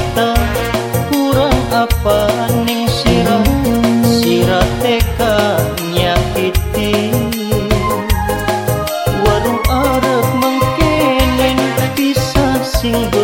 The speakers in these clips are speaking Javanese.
kita kurang apa ning sirah sirah teka nyakiti warung arep mengkene bisa singgah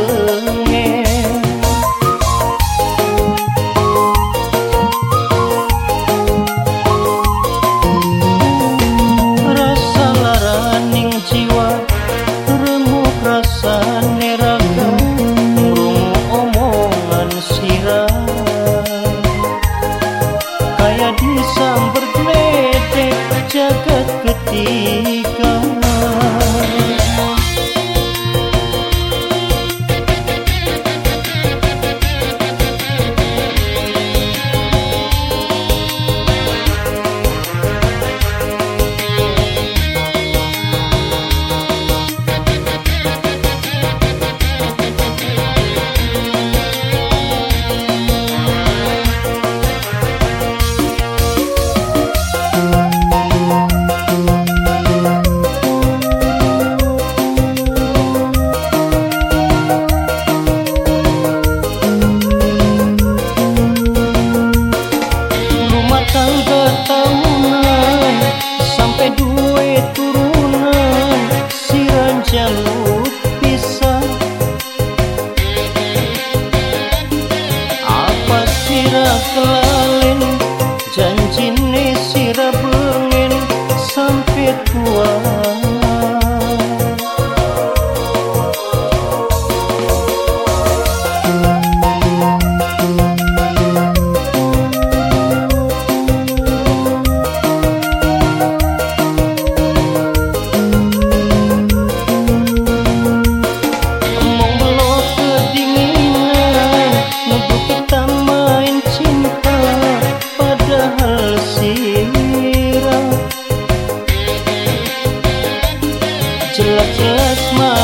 Oh. asma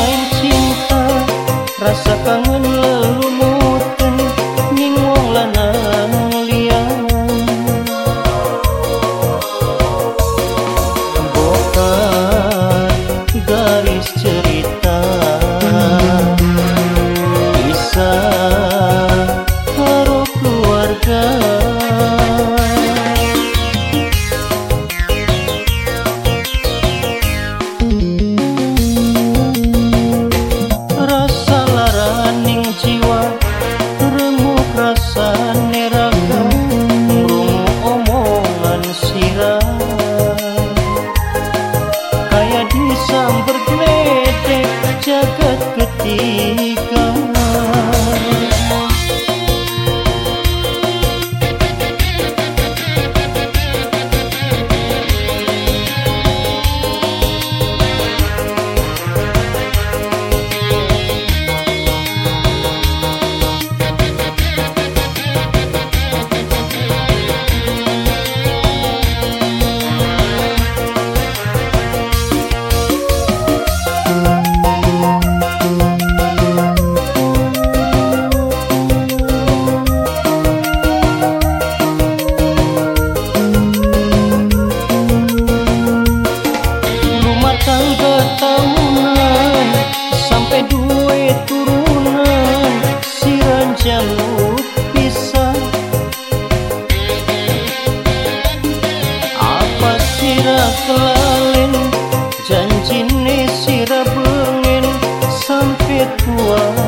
Terima kasih kerana